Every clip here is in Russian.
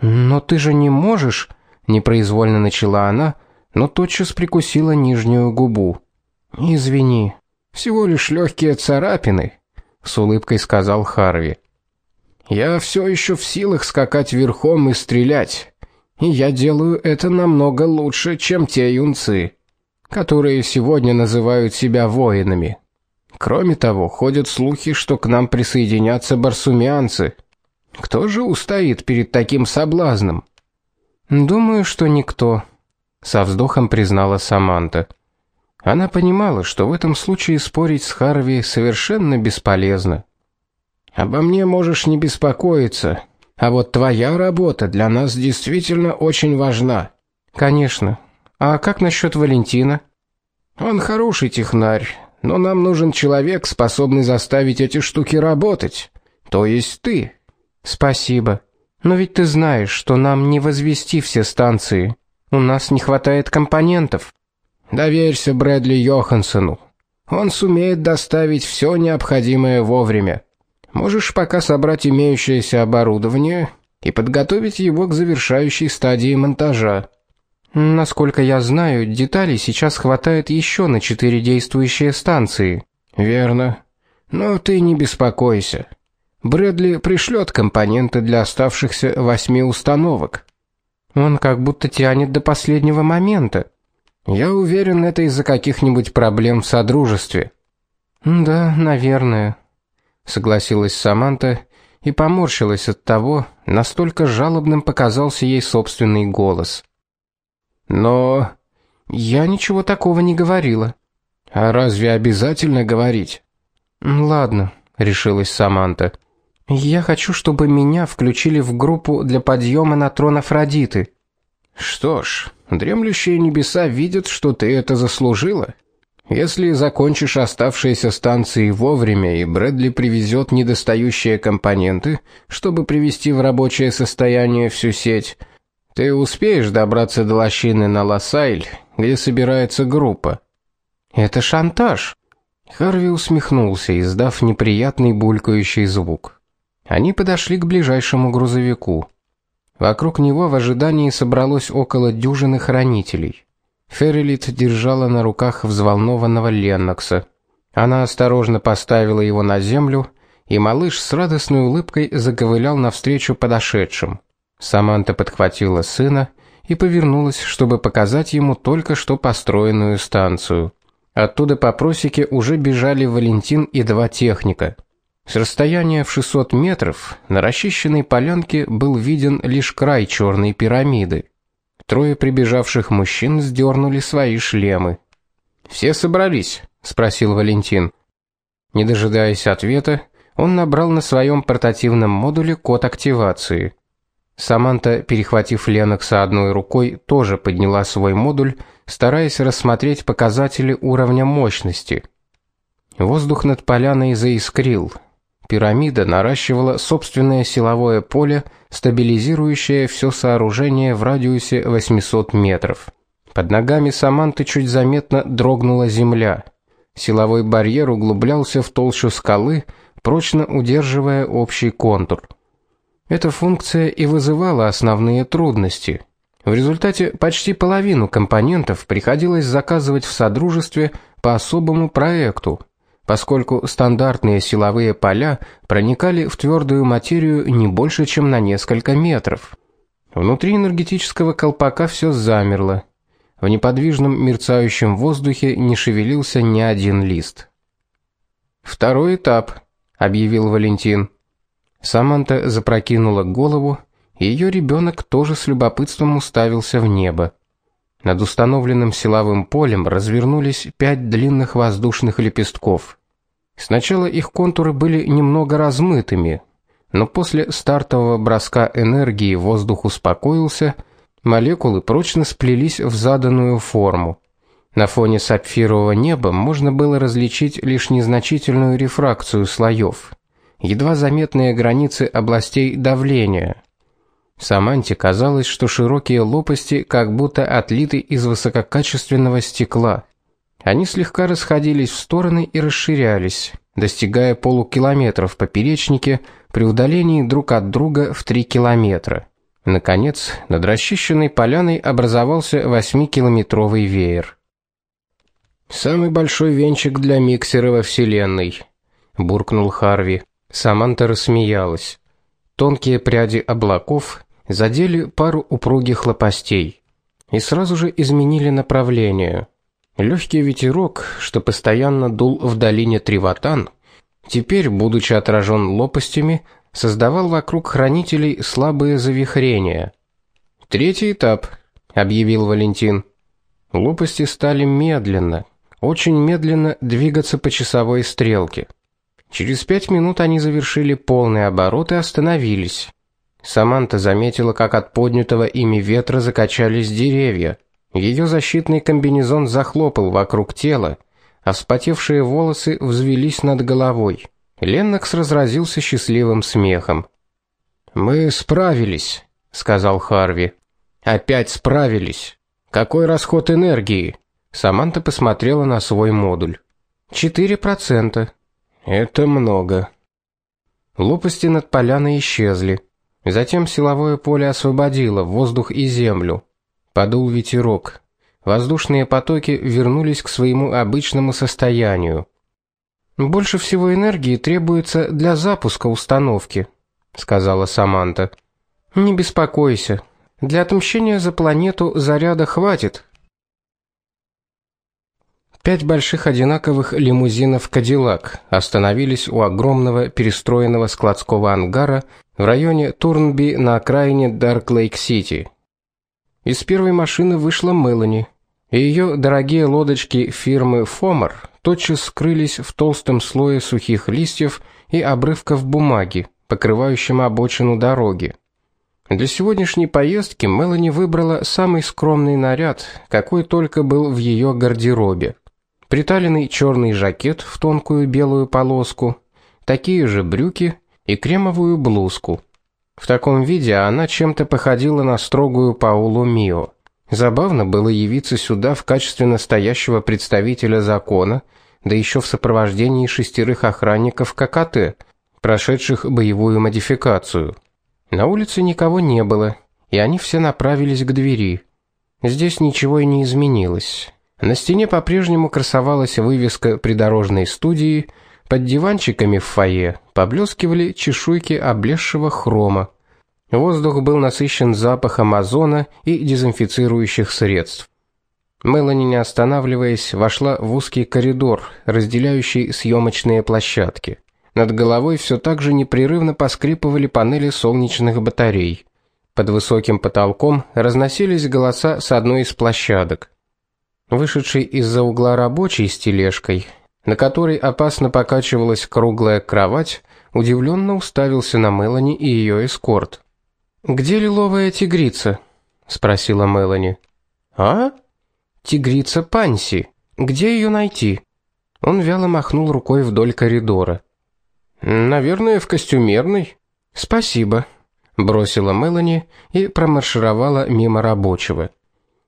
Но ты же не можешь, непроизвольно начала она, но тотчас прикусила нижнюю губу. Извини, всего лишь легкие царапины, с улыбкой сказал Харви. Я все еще в силах скакать верхом и стрелять. И я делаю это намного лучше, чем те юнцы, которые сегодня называют себя воинами. Кроме того, ходят слухи, что к нам присоединятся барсумианцы. Кто же устоит перед таким соблазном? Думаю, что никто, со вздохом признала Саманта. Она понимала, что в этом случае спорить с Харви совершенно бесполезно. Обо мне можешь не беспокоиться, а вот твоя работа для нас действительно очень важна. Конечно. А как насчет Валентина? Он хороший технарь, но нам нужен человек, способный заставить эти штуки работать. То есть ты. Спасибо. Но ведь ты знаешь, что нам не возвести все станции. У нас не хватает компонентов. Доверься Брэдли Йохансену. Он сумеет доставить все необходимое вовремя. Можешь пока собрать имеющееся оборудование и подготовить его к завершающей стадии монтажа. Насколько я знаю, деталей сейчас хватает еще на четыре действующие станции. Верно. Но ты не беспокойся. Брэдли пришлет компоненты для оставшихся восьми установок. Он как будто тянет до последнего момента. Я уверен, это из-за каких-нибудь проблем в содружестве. Да, наверное, согласилась Саманта и поморщилась от того, настолько жалобным показался ей собственный голос. Но я ничего такого не говорила. А разве обязательно говорить? Ладно, решилась Саманта. Я хочу, чтобы меня включили в группу для подъема на трон Афродиты. Что ж, дремлющие небеса видят, что ты это заслужила. Если закончишь оставшиеся станции вовремя и Брэдли привезет недостающие компоненты, чтобы привести в рабочее состояние всю сеть, ты успеешь добраться до лощины на Лосайль, где собирается группа. Это шантаж. Харви усмехнулся, издав неприятный булькающий звук. Они подошли к ближайшему грузовику. Вокруг него в ожидании собралось около дюжины хранителей. Феррилит держала на руках взволнованного Леннокса. Она осторожно поставила его на землю, и малыш с радостной улыбкой заковылял навстречу подошедшим. Саманта подхватила сына и повернулась, чтобы показать ему только что построенную станцию. Оттуда по просеке уже бежали Валентин и два техника. С расстояния в 600 метров на расчищенной полянке был виден лишь край черной пирамиды. Трое прибежавших мужчин сдернули свои шлемы. "Все собрались?" спросил Валентин. Не дожидаясь ответа, он набрал на своем портативном модуле код активации. Саманта, перехватив Ленокса одной рукой, тоже подняла свой модуль, стараясь рассмотреть показатели уровня мощности. Воздух над поляной заискрил. Пирамида наращивала собственное силовое поле, стабилизирующее все сооружение в радиусе 800 метров. Под ногами Саманты чуть заметно дрогнула земля. Силовой барьер углублялся в толщу скалы, прочно удерживая общий контур. Эта функция и вызывала основные трудности. В результате почти половину компонентов приходилось заказывать в содружестве по особому проекту, поскольку стандартные силовые поля проникали в твердую материю не больше, чем на несколько метров. Внутри энергетического колпака все замерло. В неподвижном мерцающем воздухе не шевелился ни один лист. Второй этап, объявил Валентин. Саманта запрокинула голову, и ее ребенок тоже с любопытством уставился в небо. Над установленным силовым полем развернулись пять длинных воздушных лепестков. Сначала их контуры были немного размытыми, но после стартового броска энергии воздух успокоился, молекулы прочно сплелись в заданную форму. На фоне сапфирового неба можно было различить лишь незначительную рефракцию слоев едва заметные границы областей давления. Саманте казалось, что широкие лопасти как будто отлиты из высококачественного стекла. Они слегка расходились в стороны и расширялись, достигая полукилометра в поперечнике при удалении друг от друга в 3 километра. Наконец, над расчищенной поляной образовался восьмикилометровый веер. Самый большой венчик для миксера во вселенной, буркнул Харви. Саманта рассмеялась. Тонкие пряди облаков задели пару упругих лопастей и сразу же изменили направление. Легкий ветерок, что постоянно дул в долине Триватан, теперь, будучи отражен лопастями, создавал вокруг хранителей слабые завихрения. Третий этап, объявил Валентин. Лопасти стали медленно, очень медленно двигаться по часовой стрелке. Через пять минут они завершили полный оборот и остановились. Саманта заметила, как от поднятого ими ветра закачались деревья. Ее защитный комбинезон захлопал вокруг тела, а вспотевшие волосы взвились над головой. Леннокс разразился счастливым смехом. Мы справились, сказал Харви. Опять справились. Какой расход энергии? Саманта посмотрела на свой модуль. «Четыре процента. Это много. Лопасти над поляной исчезли. Затем силовое поле освободило воздух и землю. Подул ветерок. Воздушные потоки вернулись к своему обычному состоянию. Больше всего энергии требуется для запуска установки, сказала Саманта. Не беспокойся. Для отмщения за планету заряда хватит. Пять больших одинаковых лимузинов Кадиллак остановились у огромного перестроенного складского ангара в районе Турнби на окраине Дарк-Лейк-Сити. Из первой машины вышла Мелани, и ее дорогие лодочки фирмы Фомар тотчас скрылись в толстом слое сухих листьев и обрывков бумаги, покрывающем обочину дороги. Для сегодняшней поездки Мелани выбрала самый скромный наряд, какой только был в ее гардеробе приталенный черный жакет в тонкую белую полоску, такие же брюки и кремовую блузку. В таком виде она чем-то походила на строгую Паулу Мио. Забавно было явиться сюда в качестве настоящего представителя закона, да еще в сопровождении шестерых охранников ККТ, прошедших боевую модификацию. На улице никого не было, и они все направились к двери. Здесь ничего и не изменилось. На стене по-прежнему красовалась вывеска придорожной студии, под диванчиками в фойе поблескивали чешуйки облезшего хрома. Воздух был насыщен запахом озона и дезинфицирующих средств. Мелани, не останавливаясь, вошла в узкий коридор, разделяющий съемочные площадки. Над головой все так же непрерывно поскрипывали панели солнечных батарей. Под высоким потолком разносились голоса с одной из площадок. Вышедший из-за угла рабочий с тележкой, на которой опасно покачивалась круглая кровать, удивленно уставился на Мелани и ее эскорт. "Где лиловая тигрица?" спросила Мелани. "А? Тигрица Панси. Где ее найти?" Он вяло махнул рукой вдоль коридора. "Наверное, в костюмерной." "Спасибо", бросила Мелани и промаршировала мимо рабочего.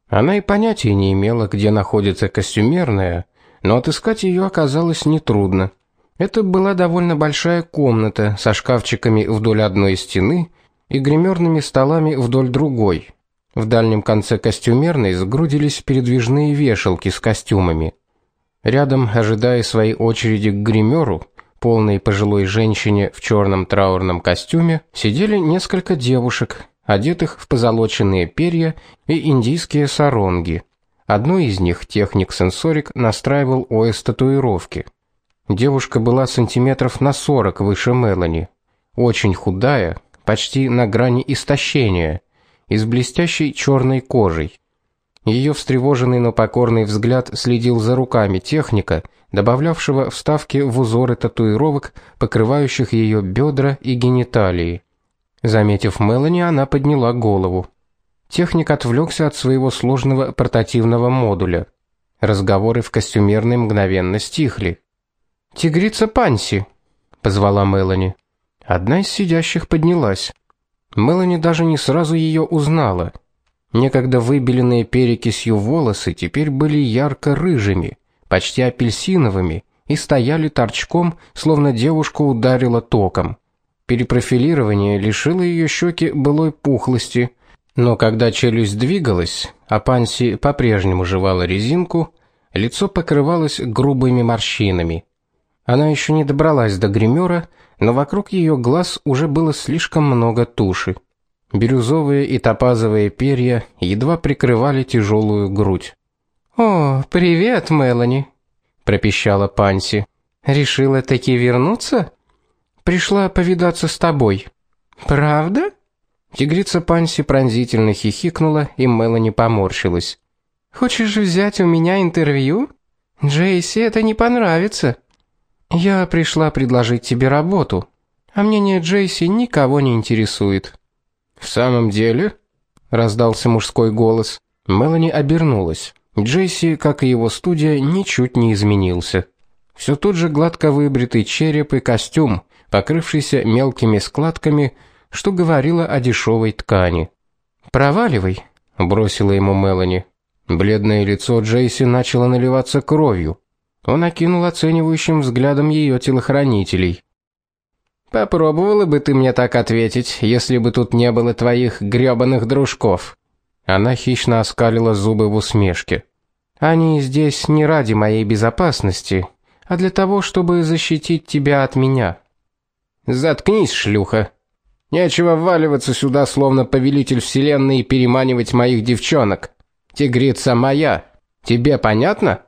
Она и понятия не имела, где находится костюмерная, но отыскать ее оказалось нетрудно. Это была довольно большая комната со шкафчиками вдоль одной стены и гримерными столами вдоль другой. В дальнем конце костюмерной сгрудились передвижные вешалки с костюмами. Рядом, ожидая своей очереди к гримеру, полной пожилой женщине в черном траурном костюме, сидели несколько девушек, одетых в позолоченные перья и индийские саронги. Одной из них техник-сенсорик настраивал ОС татуировки. Девушка была сантиметров на 40 выше Мелани, очень худая, почти на грани истощения, и с блестящей черной кожей. Ее встревоженный, но покорный взгляд следил за руками техника, добавлявшего вставки в узоры татуировок, покрывающих ее бедра и гениталии. Заметив Мелани, она подняла голову. Техник отвлекся от своего сложного портативного модуля. Разговоры в костюмерной мгновенно стихли. "Тигрица Панси", позвала Мелани. Одна из сидящих поднялась. Мелани даже не сразу ее узнала. Некогда выбеленные перекисью волосы теперь были ярко-рыжими, почти апельсиновыми и стояли торчком, словно девушку ударило током. Перепрофилирование лишило ее щеки былой пухлости, но когда челюсть двигалась, а Панси по-прежнему жевала резинку, лицо покрывалось грубыми морщинами. Она еще не добралась до гримера, но вокруг ее глаз уже было слишком много туши. Бирюзовые и топазовые перья едва прикрывали тяжелую грудь. "О, привет, Мелани", пропищала Панси. "Решила таки вернуться? Пришла повидаться с тобой. Правда?" Тигрица Панси пронзительно хихикнула, и Мелани поморщилась. "Хочешь взять у меня интервью? Джейси это не понравится. Я пришла предложить тебе работу, а мнение Джейси никого не интересует". В самом деле, раздался мужской голос. Мелани обернулась. Джейси, как и его студия, ничуть не изменился. Все тот же гладко выбритый череп и костюм, покрывшийся мелкими складками, что говорило о дешевой ткани. "Проваливай", бросила ему Мелани. Бледное лицо Джейси начало наливаться кровью. Он окинул оценивающим взглядом ее телохранителей. Попробовала бы ты мне так ответить, если бы тут не было твоих грёбаных дружков. Она хищно оскалила зубы в усмешке. Они здесь не ради моей безопасности, а для того, чтобы защитить тебя от меня. Заткнись, шлюха. Нечего вваливаться сюда словно повелитель вселенной и переманивать моих девчонок. Тигрица моя. Тебе понятно?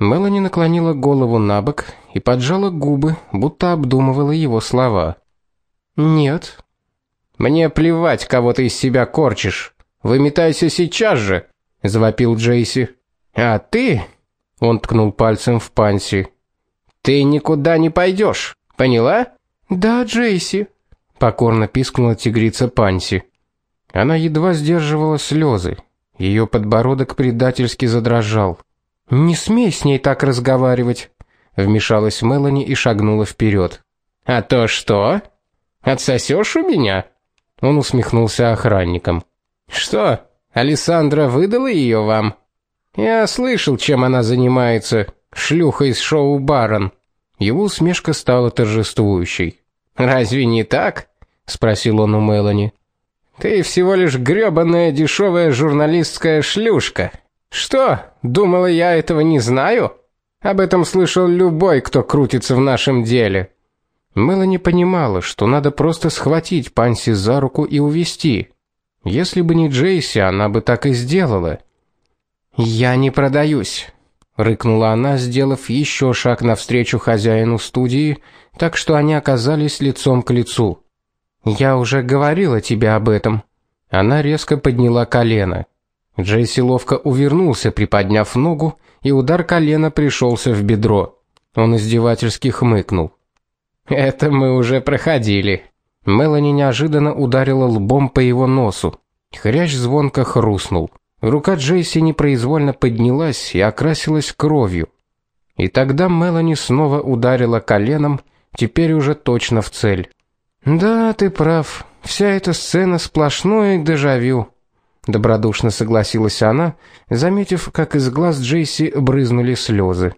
Мелани наклонила голову набок и поджала губы, будто обдумывала его слова. Нет. Мне плевать, кого ты из себя корчишь. Выметайся сейчас же, завопил Джейси. А ты? Он ткнул пальцем в Панси. Ты никуда не пойдешь, поняла? Да, Джейси, покорно пискнула тигрица Панси. Она едва сдерживала слезы. Ее подбородок предательски задрожал. Не смей с ней так разговаривать, вмешалась Мелани и шагнула вперед. А то что? Отсосешь у меня? Он усмехнулся охранникам. Что? Александра выдала ее вам? Я слышал, чем она занимается, шлюха из шоу Барон. Его усмешка стала торжествующей. Разве не так? Спросил он у Мелани. Ты всего лишь грёбаная дешевая журналистская шлюшка. Что? Думала, я этого не знаю? Об этом слышал любой, кто крутится в нашем деле. Мелани понимала, что надо просто схватить Панси за руку и увести. Если бы не Джейси, она бы так и сделала. Я не продаюсь, рыкнула она, сделав еще шаг навстречу хозяину студии, так что они оказались лицом к лицу. Я уже говорила тебе об этом. Она резко подняла колено. Джейси ловко увернулся, приподняв ногу, и удар колена пришелся в бедро. Он издевательски хмыкнул. Это мы уже проходили. Мелани неожиданно ударила лбом по его носу. Хрящ звонко хрустнул. Рука Джейси непроизвольно поднялась и окрасилась кровью. И тогда Мелани снова ударила коленом, теперь уже точно в цель. Да, ты прав. Вся эта сцена сплошное дежавю добродушно согласилась она, заметив, как из глаз Джейси брызнули слезы.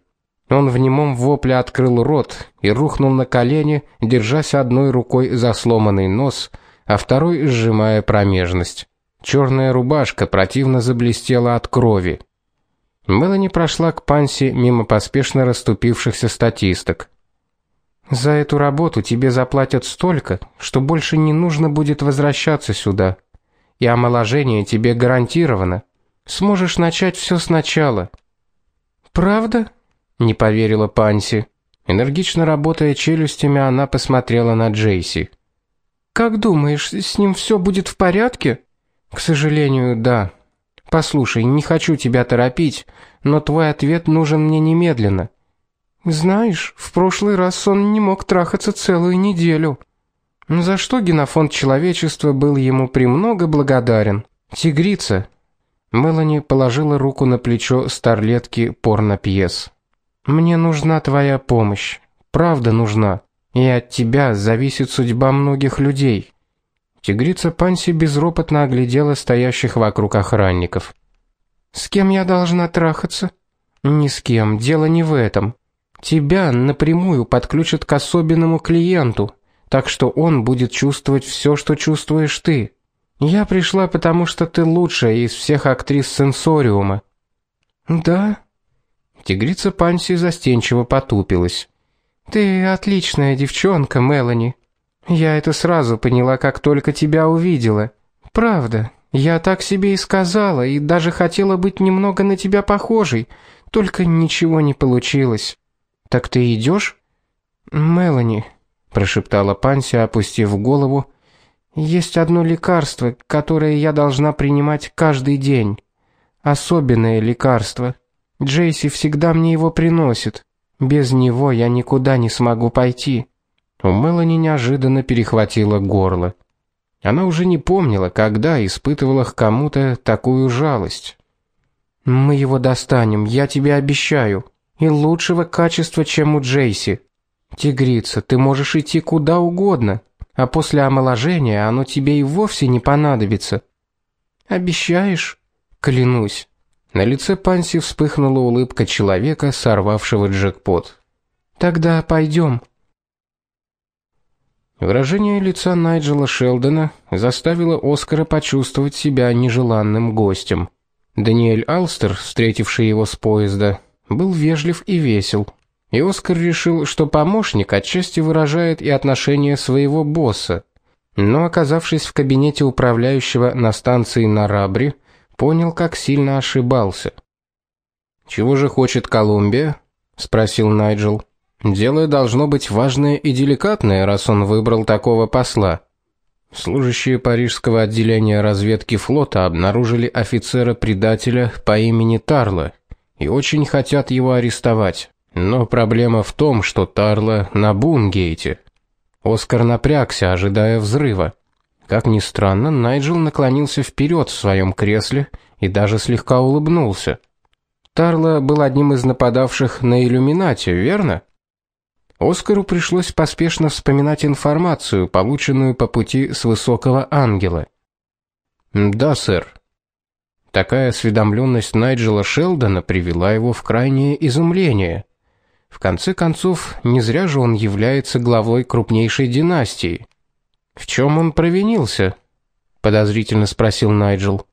Он в немом вопле открыл рот и рухнул на колени, держась одной рукой за сломанный нос, а второй сжимая промежность. Черная рубашка противно заблестела от крови. Мелани прошла к Панси мимо поспешно расступившихся статисток. За эту работу тебе заплатят столько, что больше не нужно будет возвращаться сюда и омоложение тебе гарантировано. Сможешь начать все сначала. Правда? Не поверила Панси. Энергично работая челюстями, она посмотрела на Джейси. Как думаешь, с ним все будет в порядке? К сожалению, да. Послушай, не хочу тебя торопить, но твой ответ нужен мне немедленно. Знаешь, в прошлый раз он не мог трахаться целую неделю. За что генофонд человечества был ему премного благодарен. Тигрица. Мелани положила руку на плечо старлетки порно-пьес. Мне нужна твоя помощь. Правда нужна. И от тебя зависит судьба многих людей. Тигрица Панси безропотно оглядела стоящих вокруг охранников. С кем я должна трахаться? Ни с кем, дело не в этом. Тебя напрямую подключат к особенному клиенту так что он будет чувствовать все, что чувствуешь ты. Я пришла, потому что ты лучшая из всех актрис сенсориума. Да? Тигрица Панси застенчиво потупилась. Ты отличная девчонка, Мелани. Я это сразу поняла, как только тебя увидела. Правда. Я так себе и сказала, и даже хотела быть немного на тебя похожей, только ничего не получилось. Так ты идешь? Мелани, прошептала Панси, опустив голову есть одно лекарство, которое я должна принимать каждый день. Особенное лекарство. Джейси всегда мне его приносит. Без него я никуда не смогу пойти. У Мелани неожиданно перехватило горло. Она уже не помнила, когда испытывала к кому-то такую жалость. Мы его достанем, я тебе обещаю, и лучшего качества, чем у Джейси. Тигрица, ты можешь идти куда угодно, а после омоложения оно тебе и вовсе не понадобится. Обещаешь? Клянусь. На лице Панси вспыхнула улыбка человека, сорвавшего джекпот. Тогда пойдем. Выражение лица Найджела Шелдона заставило Оскара почувствовать себя нежеланным гостем. Даниэль Алстер, встретивший его с поезда, был вежлив и весел. И Оскар решил, что помощник отчасти выражает и отношение своего босса. Но оказавшись в кабинете управляющего на станции Нарабри, понял, как сильно ошибался. Чего же хочет Колумбия? спросил Найджел. Дело должно быть важное и деликатное, раз он выбрал такого посла. Служащие парижского отделения разведки флота обнаружили офицера-предателя по имени Тарла и очень хотят его арестовать. Но проблема в том, что Тарла на Бунгейте. Оскар напрягся, ожидая взрыва. Как ни странно, Найджел наклонился вперед в своем кресле и даже слегка улыбнулся. Тарла был одним из нападавших на иллюминате, верно? Оскару пришлось поспешно вспоминать информацию, полученную по пути с высокого ангела. Да, сэр. Такая осведомленность Найджела Шелдона привела его в крайнее изумление. В конце концов, не зря же он является главой крупнейшей династии. В чем он провинился? подозрительно спросил Найджел.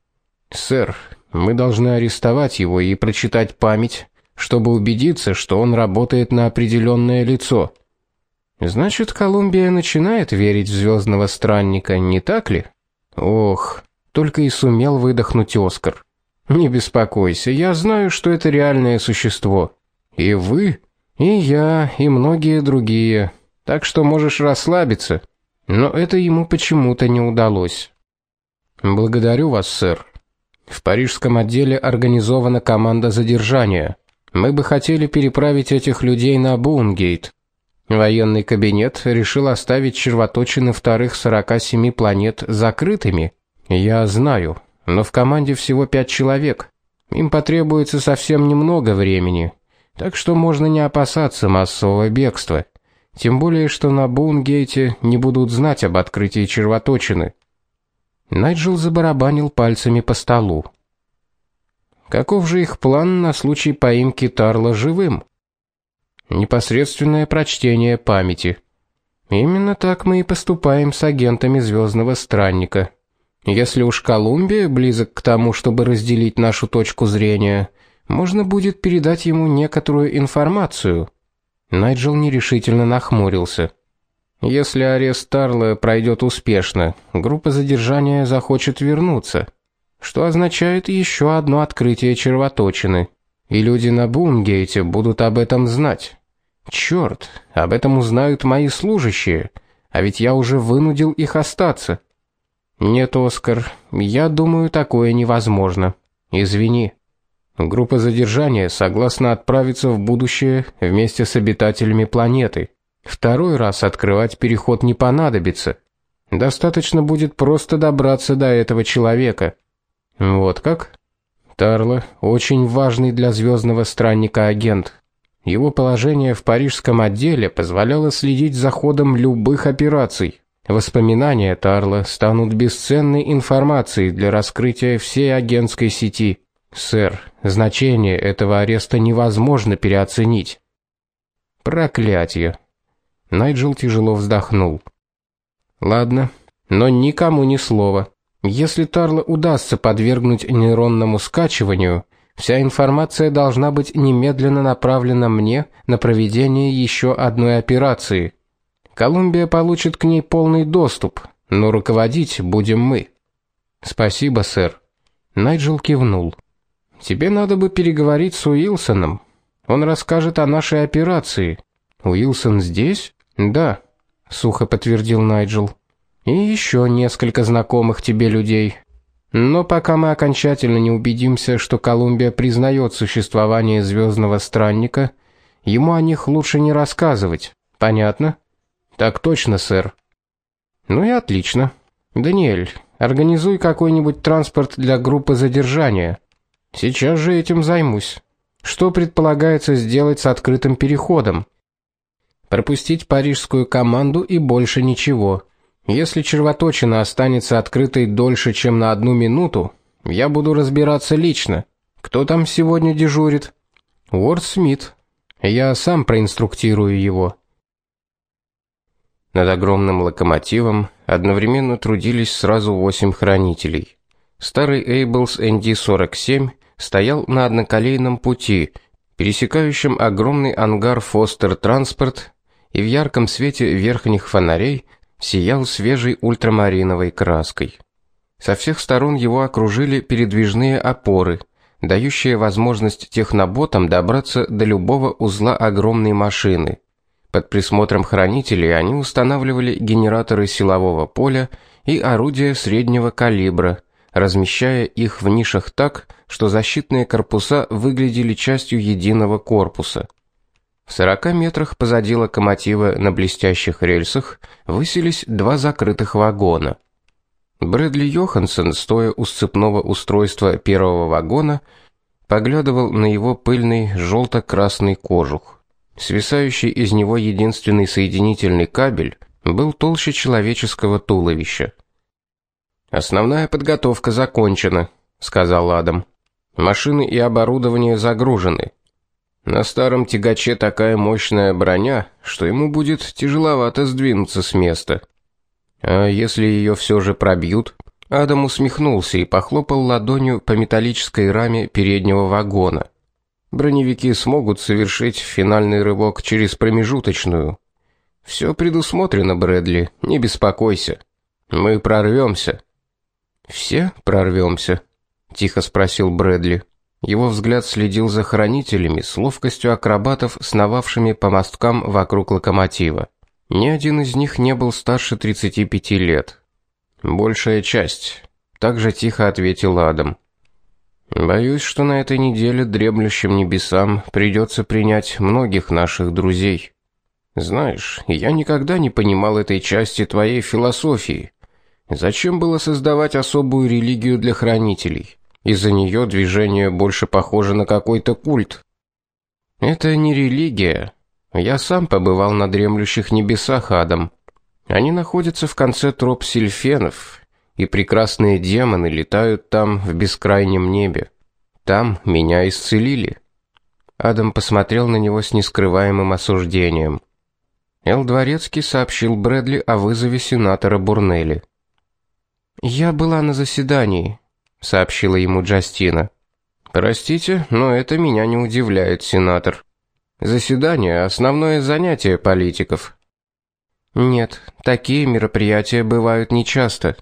Сэр, мы должны арестовать его и прочитать память, чтобы убедиться, что он работает на определенное лицо. Значит, Колумбия начинает верить в звездного странника, не так ли? Ох, только и сумел выдохнуть Оскар. Не беспокойся, я знаю, что это реальное существо. И вы и я, и многие другие. Так что можешь расслабиться. Но это ему почему-то не удалось. Благодарю вас, сэр. В парижском отделе организована команда задержания. Мы бы хотели переправить этих людей на Бунгейт. Военный кабинет решил оставить червоточины вторых 47 планет закрытыми. Я знаю, но в команде всего пять человек. Им потребуется совсем немного времени, так что можно не опасаться массового бегства. Тем более, что на Бунгейте не будут знать об открытии червоточины. Найджел забарабанил пальцами по столу. Каков же их план на случай поимки Тарла живым? Непосредственное прочтение памяти. Именно так мы и поступаем с агентами Звездного странника. Если уж Колумбия близок к тому, чтобы разделить нашу точку зрения, можно будет передать ему некоторую информацию. Найджел нерешительно нахмурился. Если арест Тарла пройдет успешно, группа задержания захочет вернуться, что означает еще одно открытие червоточины. И люди на Бунгейте будут об этом знать. Черт, об этом узнают мои служащие, а ведь я уже вынудил их остаться. Нет, Оскар, я думаю, такое невозможно. Извини. Группа задержания согласна отправиться в будущее вместе с обитателями планеты. Второй раз открывать переход не понадобится. Достаточно будет просто добраться до этого человека. Вот как? Тарло очень важный для звездного странника агент. Его положение в парижском отделе позволяло следить за ходом любых операций. Воспоминания Тарла станут бесценной информацией для раскрытия всей агентской сети. Сэр, значение этого ареста невозможно переоценить. Проклятие. Найджел тяжело вздохнул. Ладно, но никому ни слова. Если Тарла удастся подвергнуть нейронному скачиванию, вся информация должна быть немедленно направлена мне на проведение еще одной операции. Колумбия получит к ней полный доступ, но руководить будем мы. Спасибо, сэр. Найджел кивнул. Тебе надо бы переговорить с Уилсоном. Он расскажет о нашей операции. Уилсон здесь? Да, сухо подтвердил Найджел. И еще несколько знакомых тебе людей. Но пока мы окончательно не убедимся, что Колумбия признает существование звездного странника, ему о них лучше не рассказывать. Понятно? Так точно, сэр. Ну и отлично. Даниэль, организуй какой-нибудь транспорт для группы задержания. Сейчас же этим займусь. Что предполагается сделать с открытым переходом? Пропустить парижскую команду и больше ничего. Если червоточина останется открытой дольше, чем на одну минуту, я буду разбираться лично. Кто там сегодня дежурит? Уорд Смит. Я сам проинструктирую его. Над огромным локомотивом одновременно трудились сразу восемь хранителей. Старый Эйблс ND-47 стоял на одноколейном пути, пересекающем огромный ангар Фостер Транспорт, и в ярком свете верхних фонарей сиял свежей ультрамариновой краской. Со всех сторон его окружили передвижные опоры, дающие возможность техноботам добраться до любого узла огромной машины. Под присмотром хранителей они устанавливали генераторы силового поля и орудия среднего калибра, размещая их в нишах так, что защитные корпуса выглядели частью единого корпуса. В 40 метрах позади локомотива на блестящих рельсах высились два закрытых вагона. Брэдли Йоханссон, стоя у сцепного устройства первого вагона, поглядывал на его пыльный желто красный кожух. Свисающий из него единственный соединительный кабель был толще человеческого туловища. Основная подготовка закончена, сказал Адам. Машины и оборудование загружены. На старом тягаче такая мощная броня, что ему будет тяжеловато сдвинуться с места. А если ее все же пробьют? Адам усмехнулся и похлопал ладонью по металлической раме переднего вагона. Броневики смогут совершить финальный рывок через промежуточную. Все предусмотрено, Брэдли, не беспокойся. Мы прорвемся. Все прорвемся? тихо спросил Брэдли. Его взгляд следил за хранителями с ловкостью акробатов, сновавшими по мосткам вокруг локомотива. Ни один из них не был старше 35 лет. Большая часть, также тихо ответил Адам. Боюсь, что на этой неделе дремлющим небесам придется принять многих наших друзей. Знаешь, я никогда не понимал этой части твоей философии. Зачем было создавать особую религию для хранителей? Из-за нее движение больше похоже на какой-то культ. Это не религия. Я сам побывал на дремлющих небесах Адам. Они находятся в конце троп сильфенов, и прекрасные демоны летают там в бескрайнем небе. Там меня исцелили. Адам посмотрел на него с нескрываемым осуждением. Эл Дворецкий сообщил Брэдли о вызове сенатора Бурнелли. Я была на заседании, сообщила ему Джастина. Простите, но это меня не удивляет, сенатор. Заседание основное занятие политиков. Нет, такие мероприятия бывают нечасто.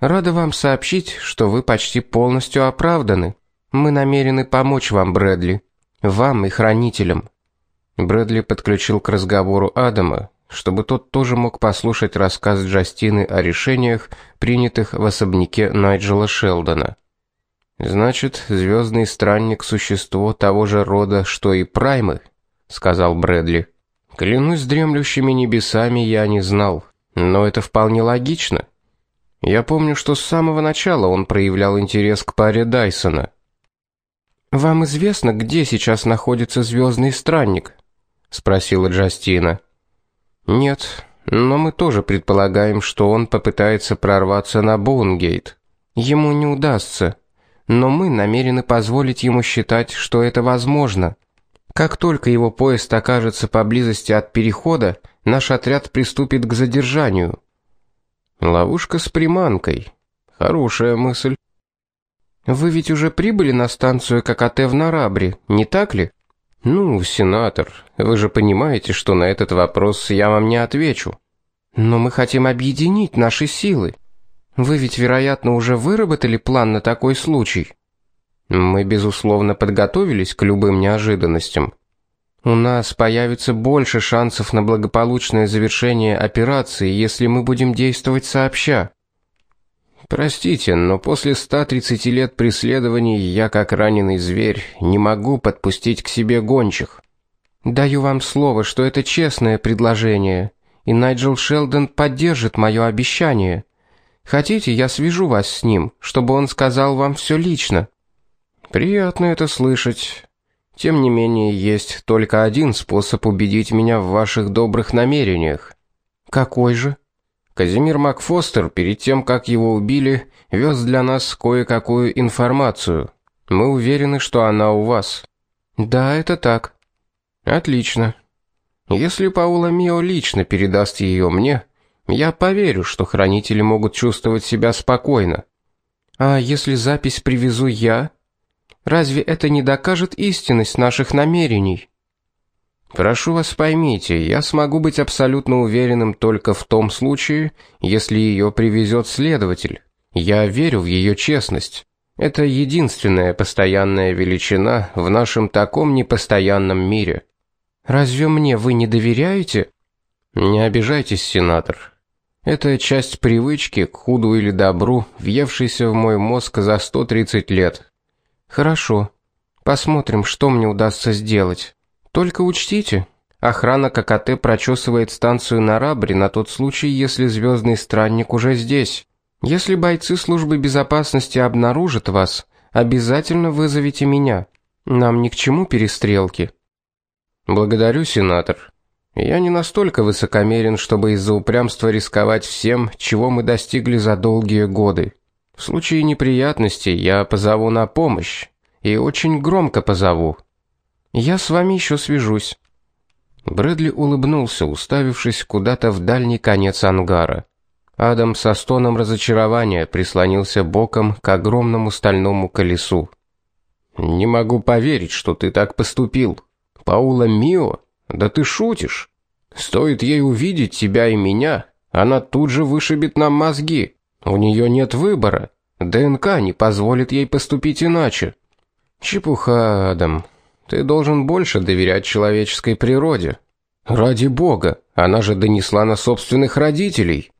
Рада вам сообщить, что вы почти полностью оправданы. Мы намерены помочь вам, Брэдли, вам и хранителям. Брэдли подключил к разговору Адама, чтобы тот тоже мог послушать рассказ Джастины о решениях, принятых в особняке Найджела Шелдона. Значит, звездный странник существо того же рода, что и праймы, сказал Брэдли. Клянусь дремлющими небесами, я не знал, но это вполне логично. Я помню, что с самого начала он проявлял интерес к паре Дайсона. Вам известно, где сейчас находится звездный странник? спросила Джастина. Нет, но мы тоже предполагаем, что он попытается прорваться на Боунгейт. Ему не удастся, но мы намерены позволить ему считать, что это возможно. Как только его поезд окажется поблизости от перехода, наш отряд приступит к задержанию. Ловушка с приманкой. Хорошая мысль. Вы ведь уже прибыли на станцию ККТ в Нарабре, не так ли? Ну, сенатор, вы же понимаете, что на этот вопрос я вам не отвечу. Но мы хотим объединить наши силы. Вы ведь, вероятно, уже выработали план на такой случай. Мы безусловно подготовились к любым неожиданностям. У нас появится больше шансов на благополучное завершение операции, если мы будем действовать сообща. Простите, но после 130 лет преследований я, как раненый зверь, не могу подпустить к себе гончих. Даю вам слово, что это честное предложение, и Найджел Шелдон поддержит мое обещание. Хотите, я свяжу вас с ним, чтобы он сказал вам все лично. Приятно это слышать. Тем не менее, есть только один способ убедить меня в ваших добрых намерениях. Какой же? Казимир Макфостер перед тем, как его убили, вез для нас кое-какую информацию. Мы уверены, что она у вас. Да, это так. Отлично. Если Паула Мио лично передаст ее мне, я поверю, что хранители могут чувствовать себя спокойно. А если запись привезу я? Разве это не докажет истинность наших намерений? Прошу вас, поймите, я смогу быть абсолютно уверенным только в том случае, если ее привезет следователь. Я верю в ее честность. Это единственная постоянная величина в нашем таком непостоянном мире. Разве мне вы не доверяете? Не обижайтесь, сенатор. Это часть привычки к худу или добру, въевшейся в мой мозг за 130 лет. Хорошо. Посмотрим, что мне удастся сделать. Только учтите, охрана ККТ прочесывает станцию на Рабре на тот случай, если звездный странник уже здесь. Если бойцы службы безопасности обнаружат вас, обязательно вызовите меня. Нам ни к чему перестрелки. Благодарю, сенатор. Я не настолько высокомерен, чтобы из-за упрямства рисковать всем, чего мы достигли за долгие годы. В случае неприятностей я позову на помощь, и очень громко позову. Я с вами еще свяжусь. Брэдли улыбнулся, уставившись куда-то в дальний конец ангара. Адам со стоном разочарования прислонился боком к огромному стальному колесу. Не могу поверить, что ты так поступил. Паула Мио? Да ты шутишь? Стоит ей увидеть тебя и меня, она тут же вышибет нам мозги. У нее нет выбора. ДНК не позволит ей поступить иначе. Чепуха, Адам. Ты должен больше доверять человеческой природе. Ради бога, она же донесла на собственных родителей.